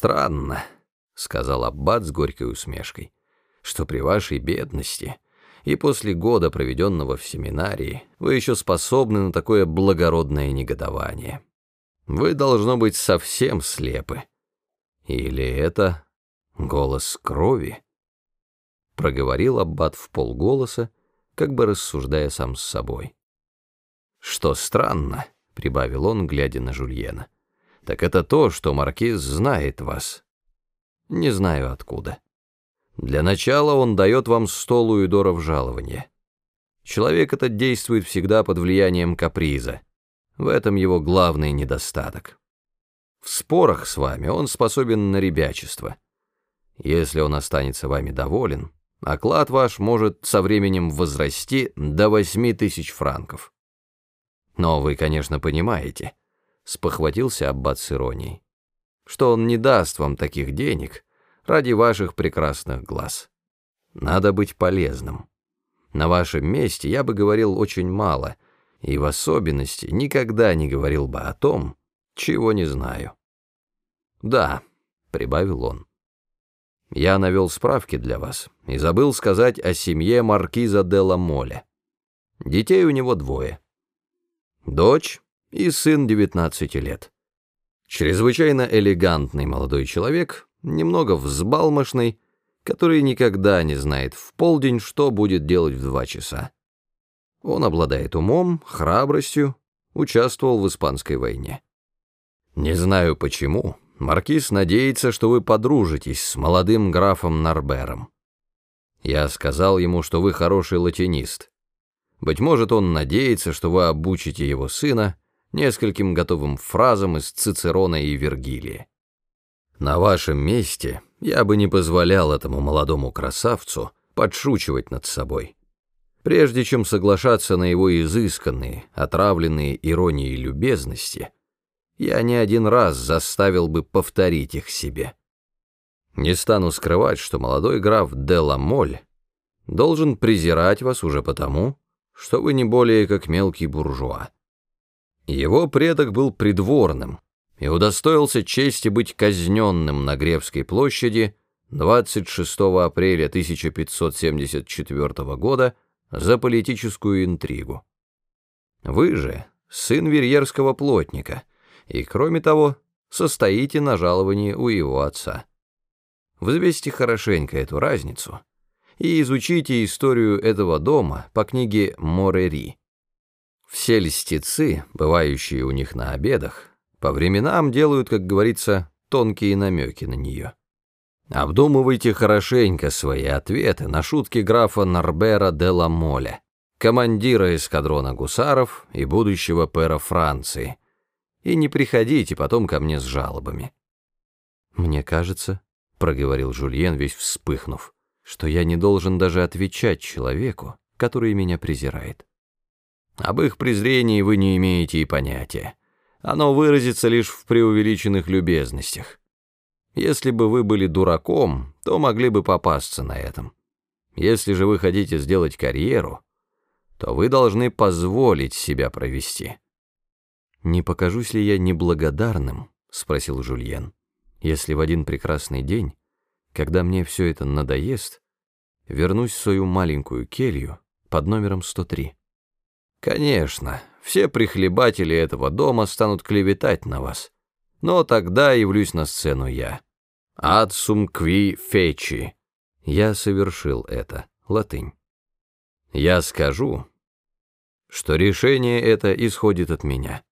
странно», — сказал Аббат с горькой усмешкой, «что при вашей бедности и после года, проведенного в семинарии, вы еще способны на такое благородное негодование. Вы, должно быть, совсем слепы. Или это голос крови?» Проговорил Аббат в полголоса, как бы рассуждая сам с собой. «Что странно», — прибавил он, глядя на Жульена, — «так это то, что маркиз знает вас. Не знаю откуда. Для начала он дает вам сто луидоров жалования. Человек этот действует всегда под влиянием каприза. В этом его главный недостаток. В спорах с вами он способен на ребячество. Если он останется вами доволен, оклад ваш может со временем возрасти до восьми тысяч франков. Но вы, конечно, понимаете, спохватился Аббат с иронией, что он не даст вам таких денег ради ваших прекрасных глаз. Надо быть полезным. На вашем месте я бы говорил очень мало, и в особенности никогда не говорил бы о том, чего не знаю. Да, прибавил он. Я навел справки для вас и забыл сказать о семье маркиза де ла Моле. Детей у него двое. Дочь и сын 19 лет. Чрезвычайно элегантный молодой человек, немного взбалмошный, который никогда не знает в полдень, что будет делать в два часа. Он обладает умом, храбростью, участвовал в испанской войне. Не знаю почему, Маркиз надеется, что вы подружитесь с молодым графом Нарбером. Я сказал ему, что вы хороший латинист. Быть может, он надеется, что вы обучите его сына нескольким готовым фразам из Цицерона и Вергилия. На вашем месте я бы не позволял этому молодому красавцу подшучивать над собой. Прежде чем соглашаться на его изысканные, отравленные иронией любезности — я не один раз заставил бы повторить их себе. Не стану скрывать, что молодой граф Деламоль должен презирать вас уже потому, что вы не более как мелкий буржуа. Его предок был придворным и удостоился чести быть казненным на Гревской площади 26 апреля 1574 года за политическую интригу. Вы же сын верьерского плотника — и, кроме того, состоите на жаловании у его отца. Взвесьте хорошенько эту разницу и изучите историю этого дома по книге Морери. Все льстецы, бывающие у них на обедах, по временам делают, как говорится, тонкие намеки на нее. Обдумывайте хорошенько свои ответы на шутки графа Нарбера де ла Моле, командира эскадрона гусаров и будущего пэра Франции, и не приходите потом ко мне с жалобами». «Мне кажется», — проговорил Жульен, весь вспыхнув, «что я не должен даже отвечать человеку, который меня презирает». «Об их презрении вы не имеете и понятия. Оно выразится лишь в преувеличенных любезностях. Если бы вы были дураком, то могли бы попасться на этом. Если же вы хотите сделать карьеру, то вы должны позволить себя провести». «Не покажусь ли я неблагодарным?» — спросил Жульен. «Если в один прекрасный день, когда мне все это надоест, вернусь в свою маленькую келью под номером 103». «Конечно, все прихлебатели этого дома станут клеветать на вас, но тогда явлюсь на сцену я. Адсум кви фечи». Я совершил это, латынь. Я скажу, что решение это исходит от меня.